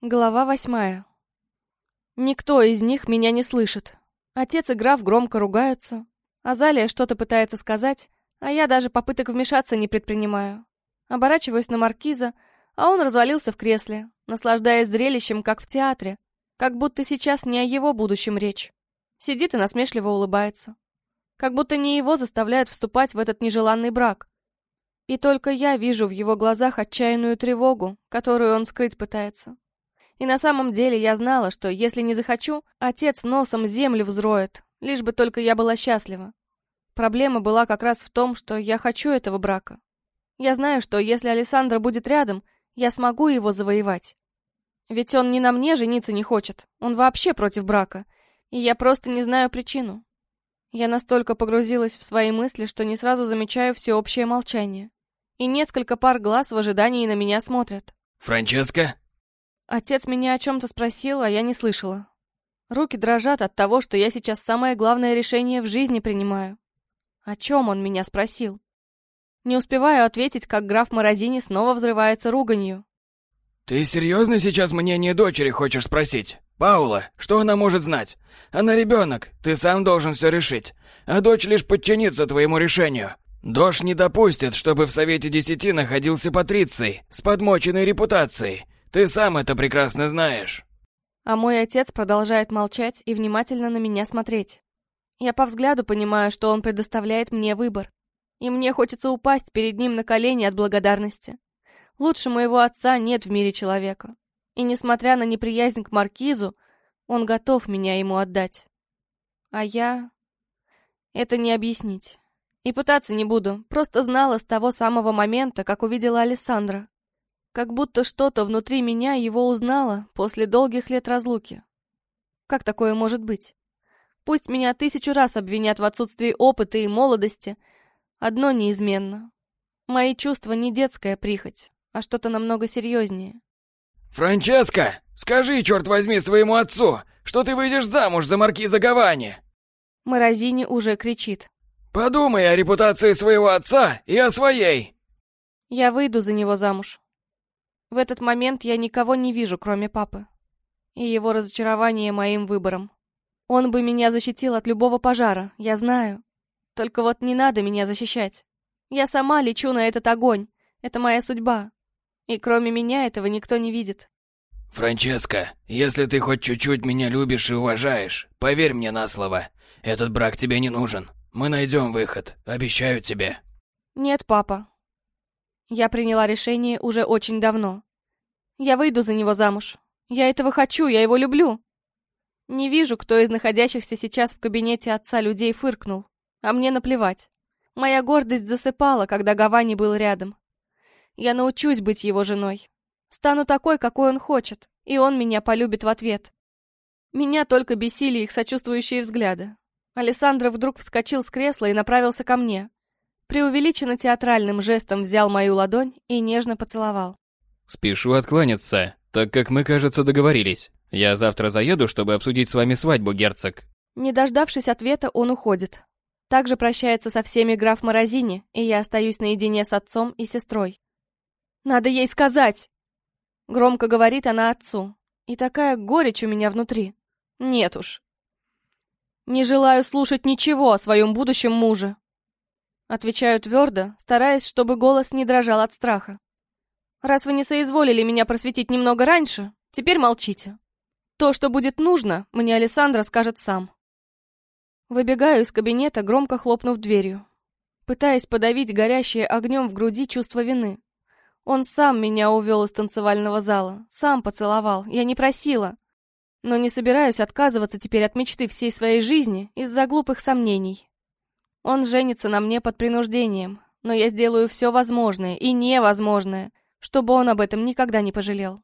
Глава восьмая. Никто из них меня не слышит. Отец и граф громко ругаются. Азалия что-то пытается сказать, а я даже попыток вмешаться не предпринимаю. Оборачиваюсь на маркиза, а он развалился в кресле, наслаждаясь зрелищем, как в театре, как будто сейчас не о его будущем речь. Сидит и насмешливо улыбается. Как будто не его заставляют вступать в этот нежеланный брак. И только я вижу в его глазах отчаянную тревогу, которую он скрыть пытается. И на самом деле я знала, что если не захочу, отец носом землю взроет, лишь бы только я была счастлива. Проблема была как раз в том, что я хочу этого брака. Я знаю, что если Александра будет рядом, я смогу его завоевать. Ведь он не на мне жениться не хочет, он вообще против брака, и я просто не знаю причину. Я настолько погрузилась в свои мысли, что не сразу замечаю всеобщее молчание. И несколько пар глаз в ожидании на меня смотрят. «Франческа?» Отец меня о чем-то спросил, а я не слышала. Руки дрожат от того, что я сейчас самое главное решение в жизни принимаю. О чем он меня спросил? Не успеваю ответить, как граф Морозини снова взрывается руганью. «Ты серьезно сейчас мнение дочери хочешь спросить? Паула, что она может знать? Она ребенок, ты сам должен все решить, а дочь лишь подчинится твоему решению. Дождь не допустит, чтобы в Совете Десяти находился Патриций с подмоченной репутацией, ты сам это прекрасно знаешь. А мой отец продолжает молчать и внимательно на меня смотреть. Я по взгляду понимаю, что он предоставляет мне выбор. И мне хочется упасть перед ним на колени от благодарности. Лучше моего отца нет в мире человека. И несмотря на неприязнь к маркизу, он готов меня ему отдать. А я... Это не объяснить. И пытаться не буду, просто знала с того самого момента, как увидела Александра. Как будто что-то внутри меня его узнало после долгих лет разлуки. Как такое может быть? Пусть меня тысячу раз обвинят в отсутствии опыта и молодости. Одно неизменно. Мои чувства не детская прихоть, а что-то намного серьезнее. «Франческа, скажи, черт возьми, своему отцу, что ты выйдешь замуж за маркиза Гавани!» Морозини уже кричит. «Подумай о репутации своего отца и о своей!» «Я выйду за него замуж. В этот момент я никого не вижу, кроме папы. И его разочарование моим выбором. Он бы меня защитил от любого пожара, я знаю. Только вот не надо меня защищать. Я сама лечу на этот огонь. Это моя судьба. И кроме меня этого никто не видит. Франческа, если ты хоть чуть-чуть меня любишь и уважаешь, поверь мне на слово. Этот брак тебе не нужен. Мы найдем выход, обещаю тебе. Нет, папа, я приняла решение уже очень давно. Я выйду за него замуж. Я этого хочу, я его люблю. Не вижу, кто из находящихся сейчас в кабинете отца людей фыркнул. А мне наплевать. Моя гордость засыпала, когда Гавани был рядом. Я научусь быть его женой. Стану такой, какой он хочет, и он меня полюбит в ответ. Меня только бесили их сочувствующие взгляды. Александра вдруг вскочил с кресла и направился ко мне преувеличенно театральным жестом взял мою ладонь и нежно поцеловал. «Спешу откланяться, так как мы, кажется, договорились. Я завтра заеду, чтобы обсудить с вами свадьбу, герцог». Не дождавшись ответа, он уходит. Также прощается со всеми граф Морозини, и я остаюсь наедине с отцом и сестрой. «Надо ей сказать!» Громко говорит она отцу. И такая горечь у меня внутри. Нет уж. Не желаю слушать ничего о своем будущем муже. Отвечаю твердо, стараясь, чтобы голос не дрожал от страха. Раз вы не соизволили меня просветить немного раньше, теперь молчите. То, что будет нужно, мне Александра скажет сам. Выбегаю из кабинета, громко хлопнув дверью, пытаясь подавить горящее огнем в груди чувство вины. Он сам меня увел из танцевального зала, сам поцеловал, я не просила. Но не собираюсь отказываться теперь от мечты всей своей жизни из-за глупых сомнений. Он женится на мне под принуждением, но я сделаю все возможное и невозможное, чтобы он об этом никогда не пожалел.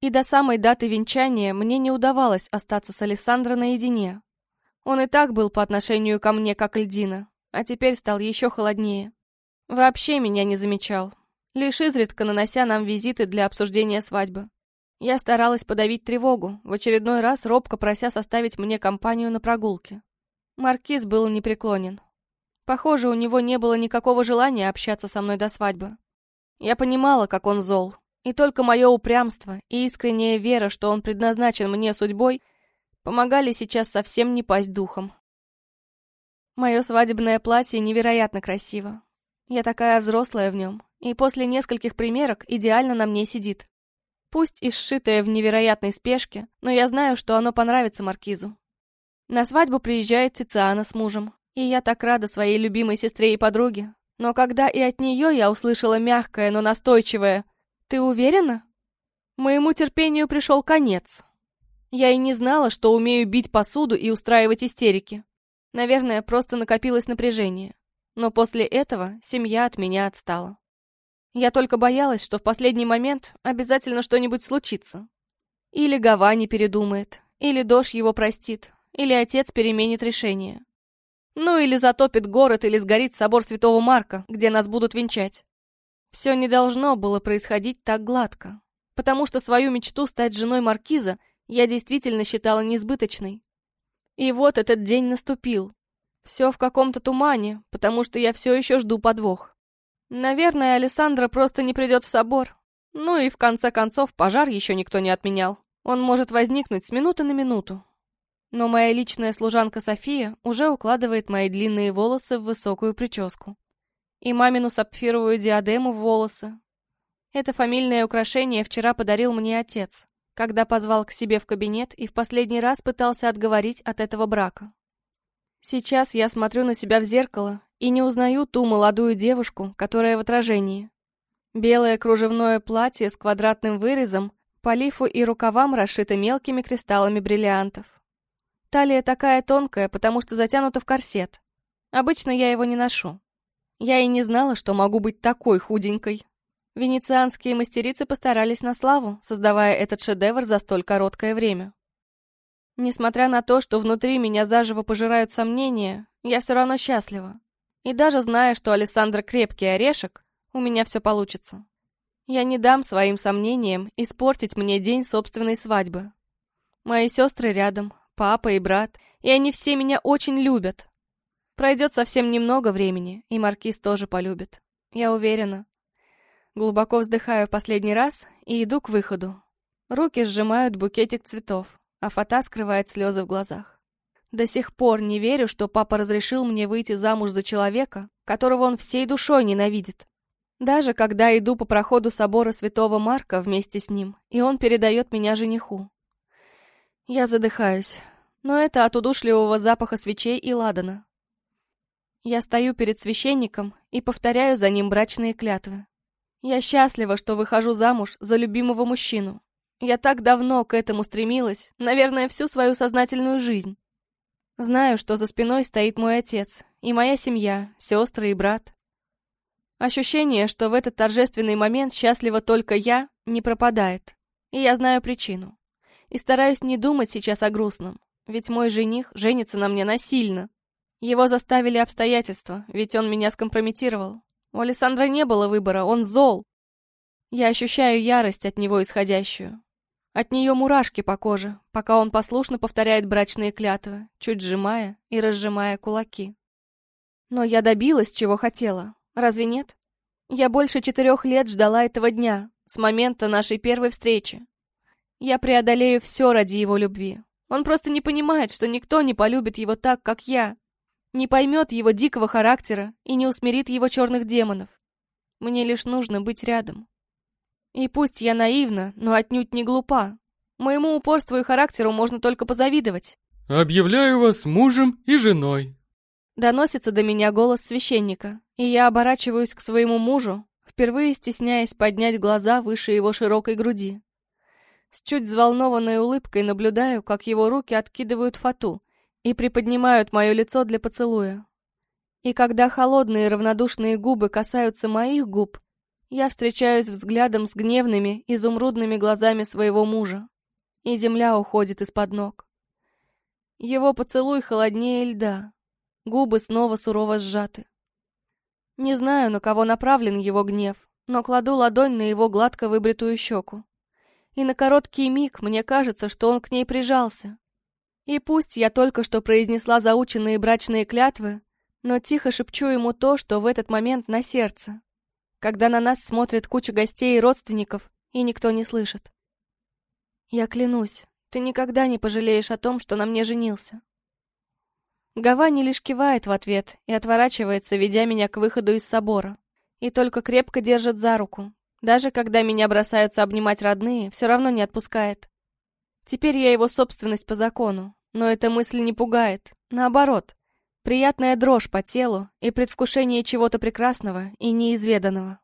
И до самой даты венчания мне не удавалось остаться с Александро наедине. Он и так был по отношению ко мне как льдина, а теперь стал еще холоднее. Вообще меня не замечал, лишь изредка нанося нам визиты для обсуждения свадьбы. Я старалась подавить тревогу, в очередной раз робко прося составить мне компанию на прогулке. Маркиз был непреклонен. Похоже, у него не было никакого желания общаться со мной до свадьбы. Я понимала, как он зол, И только мое упрямство и искренняя вера, что он предназначен мне судьбой, помогали сейчас совсем не пасть духом. Мое свадебное платье невероятно красиво. Я такая взрослая в нем, и после нескольких примерок идеально на мне сидит. Пусть и сшитое в невероятной спешке, но я знаю, что оно понравится Маркизу. На свадьбу приезжает Тициана с мужем, и я так рада своей любимой сестре и подруге. Но когда и от нее я услышала мягкое, но настойчивое «Ты уверена?» Моему терпению пришел конец. Я и не знала, что умею бить посуду и устраивать истерики. Наверное, просто накопилось напряжение. Но после этого семья от меня отстала. Я только боялась, что в последний момент обязательно что-нибудь случится. Или Гава не передумает, или Дош его простит, или отец переменит решение. Ну или затопит город, или сгорит собор Святого Марка, где нас будут венчать. Все не должно было происходить так гладко, потому что свою мечту стать женой Маркиза я действительно считала несбыточной. И вот этот день наступил. Все в каком-то тумане, потому что я все еще жду подвох. Наверное, Александра просто не придет в собор. Ну и в конце концов, пожар еще никто не отменял. Он может возникнуть с минуты на минуту. Но моя личная служанка София уже укладывает мои длинные волосы в высокую прическу. И мамину сапфировую диадему в волосы. Это фамильное украшение вчера подарил мне отец, когда позвал к себе в кабинет и в последний раз пытался отговорить от этого брака. Сейчас я смотрю на себя в зеркало и не узнаю ту молодую девушку, которая в отражении. Белое кружевное платье с квадратным вырезом, по лифу и рукавам расшито мелкими кристаллами бриллиантов. Талия такая тонкая, потому что затянута в корсет. Обычно я его не ношу. Я и не знала, что могу быть такой худенькой. Венецианские мастерицы постарались на славу, создавая этот шедевр за столь короткое время. Несмотря на то, что внутри меня заживо пожирают сомнения, я все равно счастлива. И даже зная, что Александр крепкий орешек, у меня все получится. Я не дам своим сомнениям испортить мне день собственной свадьбы. Мои сестры рядом, папа и брат, и они все меня очень любят. Пройдет совсем немного времени, и Маркиз тоже полюбит. Я уверена. Глубоко вздыхаю в последний раз и иду к выходу. Руки сжимают букетик цветов, а фата скрывает слезы в глазах. До сих пор не верю, что папа разрешил мне выйти замуж за человека, которого он всей душой ненавидит. Даже когда иду по проходу собора Святого Марка вместе с ним, и он передает меня жениху. Я задыхаюсь, но это от удушливого запаха свечей и ладана. Я стою перед священником и повторяю за ним брачные клятвы. Я счастлива, что выхожу замуж за любимого мужчину. Я так давно к этому стремилась, наверное, всю свою сознательную жизнь. Знаю, что за спиной стоит мой отец, и моя семья, сестры и брат. Ощущение, что в этот торжественный момент счастлива только я, не пропадает. И я знаю причину. И стараюсь не думать сейчас о грустном, ведь мой жених женится на мне насильно. Его заставили обстоятельства, ведь он меня скомпрометировал. У Александра не было выбора, он зол. Я ощущаю ярость от него исходящую. От нее мурашки по коже, пока он послушно повторяет брачные клятвы, чуть сжимая и разжимая кулаки. Но я добилась, чего хотела. Разве нет? Я больше четырех лет ждала этого дня, с момента нашей первой встречи. Я преодолею все ради его любви. Он просто не понимает, что никто не полюбит его так, как я. Не поймет его дикого характера и не усмирит его черных демонов. Мне лишь нужно быть рядом. И пусть я наивна, но отнюдь не глупа. Моему упорству и характеру можно только позавидовать. «Объявляю вас мужем и женой», Доносится до меня голос священника, и я оборачиваюсь к своему мужу, впервые стесняясь поднять глаза выше его широкой груди. С чуть взволнованной улыбкой наблюдаю, как его руки откидывают фату и приподнимают мое лицо для поцелуя. И когда холодные равнодушные губы касаются моих губ, я встречаюсь взглядом с гневными, изумрудными глазами своего мужа, и земля уходит из-под ног. Его поцелуй холоднее льда, губы снова сурово сжаты. Не знаю, на кого направлен его гнев, но кладу ладонь на его гладко выбритую щеку. И на короткий миг мне кажется, что он к ней прижался. И пусть я только что произнесла заученные брачные клятвы, но тихо шепчу ему то, что в этот момент на сердце. Когда на нас смотрит куча гостей и родственников, и никто не слышит. Я клянусь, ты никогда не пожалеешь о том, что на мне женился. Гавани лишь кивает в ответ и отворачивается, ведя меня к выходу из собора. И только крепко держит за руку. Даже когда меня бросаются обнимать родные, все равно не отпускает. Теперь я его собственность по закону, но эта мысль не пугает. Наоборот, приятная дрожь по телу и предвкушение чего-то прекрасного и неизведанного.